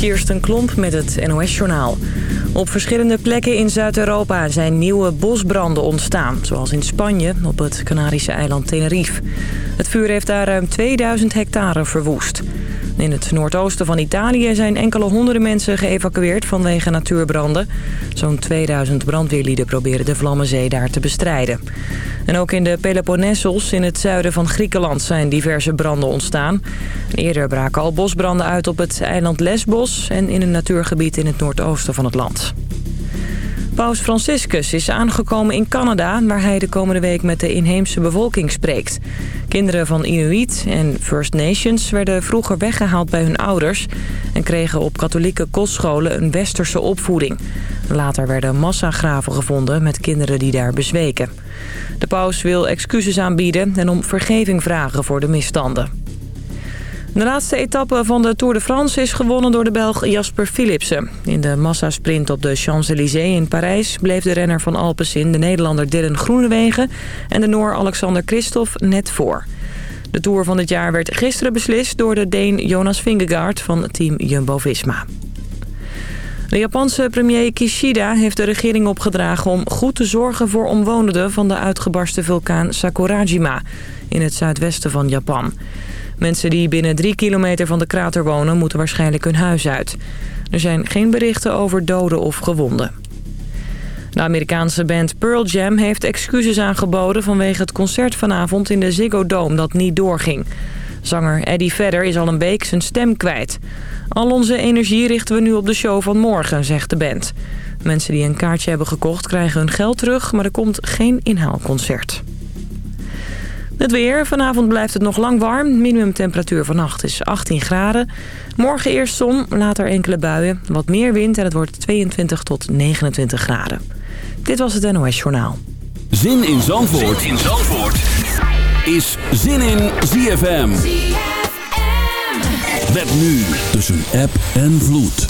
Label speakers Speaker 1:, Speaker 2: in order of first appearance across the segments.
Speaker 1: Kirsten Klomp met het NOS-journaal. Op verschillende plekken in Zuid-Europa zijn nieuwe bosbranden ontstaan... zoals in Spanje op het Canarische eiland Tenerife. Het vuur heeft daar ruim 2000 hectare verwoest. In het noordoosten van Italië zijn enkele honderden mensen geëvacueerd vanwege natuurbranden. Zo'n 2000 brandweerlieden proberen de Vlammenzee daar te bestrijden. En ook in de Peloponnesos in het zuiden van Griekenland zijn diverse branden ontstaan. Eerder braken al bosbranden uit op het eiland Lesbos en in een natuurgebied in het noordoosten van het land. Paus Franciscus is aangekomen in Canada... waar hij de komende week met de inheemse bevolking spreekt. Kinderen van Inuit en First Nations werden vroeger weggehaald bij hun ouders... en kregen op katholieke kostscholen een westerse opvoeding. Later werden massagraven gevonden met kinderen die daar bezweken. De paus wil excuses aanbieden en om vergeving vragen voor de misstanden. De laatste etappe van de Tour de France is gewonnen door de Belg Jasper Philipsen. In de massasprint op de Champs-Élysées in Parijs bleef de renner van Alpecin... de Nederlander Dylan Groenewegen en de Noor Alexander Christophe net voor. De Tour van dit jaar werd gisteren beslist door de Deen Jonas Vingegaard van team Jumbo-Visma. De Japanse premier Kishida heeft de regering opgedragen om goed te zorgen voor omwonenden van de uitgebarste vulkaan Sakurajima in het zuidwesten van Japan. Mensen die binnen drie kilometer van de krater wonen moeten waarschijnlijk hun huis uit. Er zijn geen berichten over doden of gewonden. De Amerikaanse band Pearl Jam heeft excuses aangeboden vanwege het concert vanavond in de Ziggo Dome dat niet doorging. Zanger Eddie Vedder is al een week zijn stem kwijt. Al onze energie richten we nu op de show van morgen, zegt de band. Mensen die een kaartje hebben gekocht krijgen hun geld terug, maar er komt geen inhaalconcert. Het weer. Vanavond blijft het nog lang warm. Minimumtemperatuur vannacht is 18 graden. Morgen eerst zon, later enkele buien. Wat meer wind en het wordt 22 tot 29 graden. Dit was het NOS Journaal.
Speaker 2: Zin in Zandvoort, zin in Zandvoort. is Zin in ZFM. ZFM. Met nu tussen app en vloed.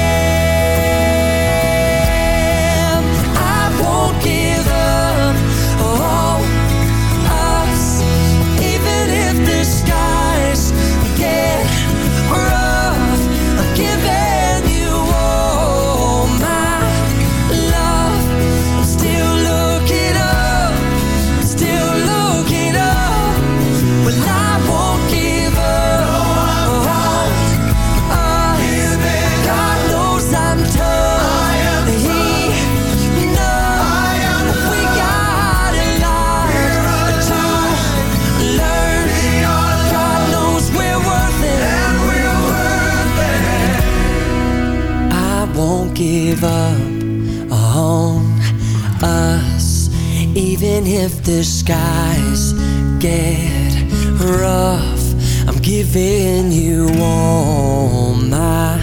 Speaker 3: Even if the skies get rough I'm giving you all my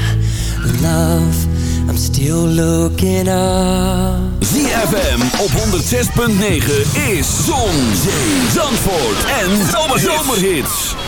Speaker 3: love I'm still looking up
Speaker 4: ZFM op 106.9 is Zon, Zee, Zandvoort en Zomerhits.
Speaker 5: What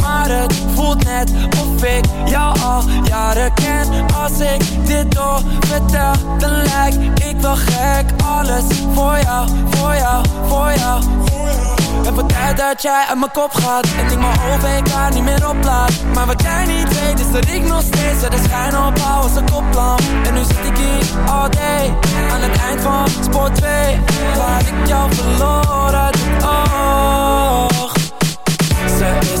Speaker 6: Maar het voelt net of ik jou al jaren ken. Als ik dit door vertel dan lijk ik wel gek. Alles voor jou, voor jou, voor jou. Het wordt tijd dat jij uit mijn kop gaat En ik mijn OVK niet meer oplaat. Maar wat jij niet weet is dat ik nog steeds De schijn opbouw als een koplamp. En nu zit ik hier all day Aan het eind van spoor 2 Waar ik jou verloren uit het oog is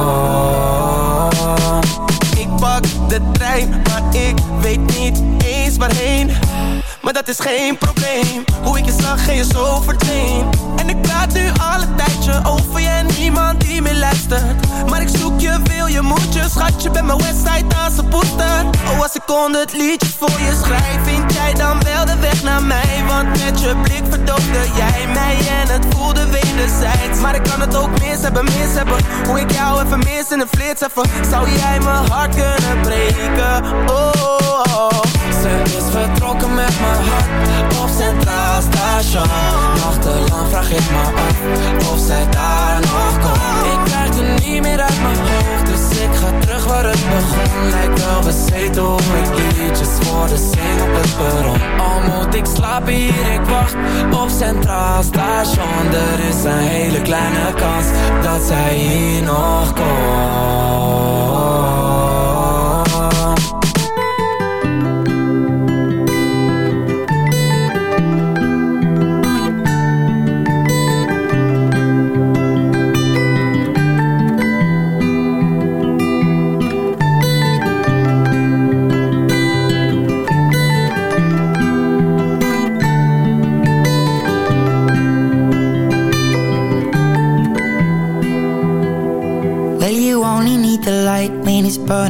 Speaker 7: de trein, maar ik weet niet eens waarheen. Maar dat is geen probleem. Hoe ik je zag en je zo verdween En ik praat nu al een tijdje over je en niemand die meer luistert. Maar ik zoek je, wil je, moet je Schatje, bij mijn website aan zijn poester. Oh, als ik kon het liedje voor je schrijf Vind jij dan wel de weg naar mij? Want met je blik verdoofde jij mij En het voelde wederzijds.
Speaker 6: Maar ik kan het ook mis hebben, mis hebben. Hoe ik jou even mis in een flits even. Zou jij mijn hart kunnen breken, oh, oh, oh. Ze is vertrokken met mijn hart Op Centraal Station. Nachtelang vraag ik me af. Of zij daar nog komt. Ik krijg er niet meer uit mijn hoofd. Dus ik ga terug waar het begon. Lijkt wel bezeten hoe ik liedjes voor de zing op het perron. Al moet ik slapen hier, ik wacht op Centraal Station. Er is een hele kleine kans dat zij hier nog komt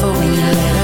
Speaker 8: For when you let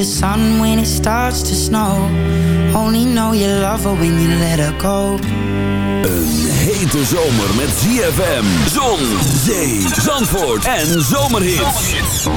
Speaker 8: the sun when it starts to snow. Only know you love her when you let her go.
Speaker 9: Een hete zomer met ZFM, zon, zee, zandvoort en zomerhits.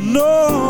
Speaker 10: know.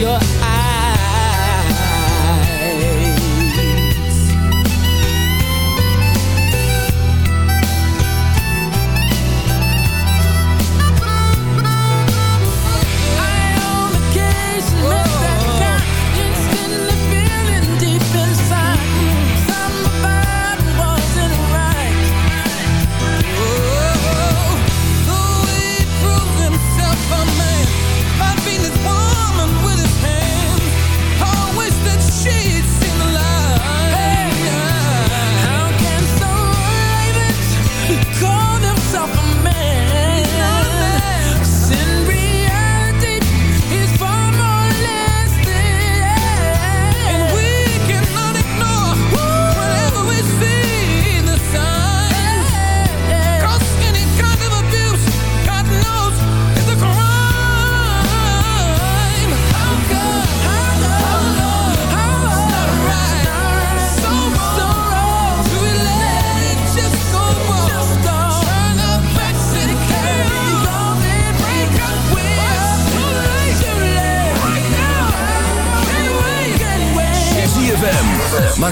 Speaker 2: your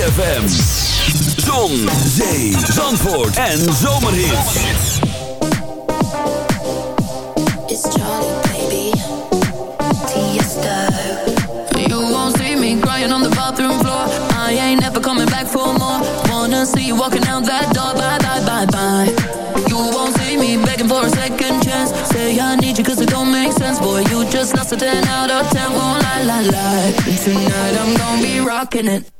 Speaker 2: ZFM. Zon, zee, zandvoort en.
Speaker 11: It's Charlie, baby. Tiesto.
Speaker 12: You won't see me crying on the bathroom floor. I ain't never coming back for more. Wanna see you walking out that door. Bye, bye, bye, bye. You won't see me begging for a second chance. Say I need you cause it don't make sense. Boy, you just lost a 10 out of 10. Won't lie, lie, lie. Tonight I'm gonna be rocking it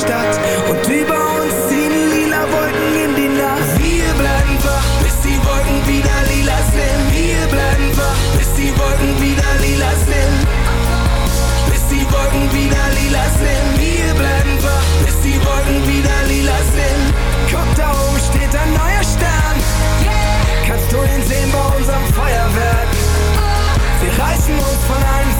Speaker 13: Stadt. Und über uns ziehen lila Wolken in die Nacht. Wir bleiben wach, bis die Wolken wieder lila sind. Wir bleiben wach, bis die Wolken wieder lila sind. Bis die Wolken wieder lila sind. Wir bleiben wach, bis die Wolken wieder lila sind. Guck, da oben steht ein neuer Stern. Kannst du ihn sehen bei unserem Feuerwerk? Wir reißen uns von allen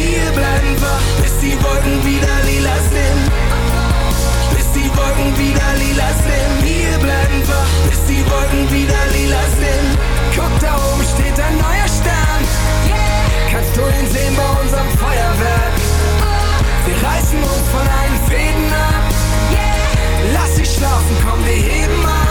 Speaker 13: Wir bleiben wach, bis die Wolken wieder lila sind. Bis die Wolken wieder lila sind. Wir bleiben wach, bis die Wolken wieder lila sind. Guck, da oben steht ein neuer Stern. Kannst du ihn sehen bei unserem Feuerwerk? Wir reißen uns von allen Fäden ab. Lass dich schlafen, komm, wir heben ab.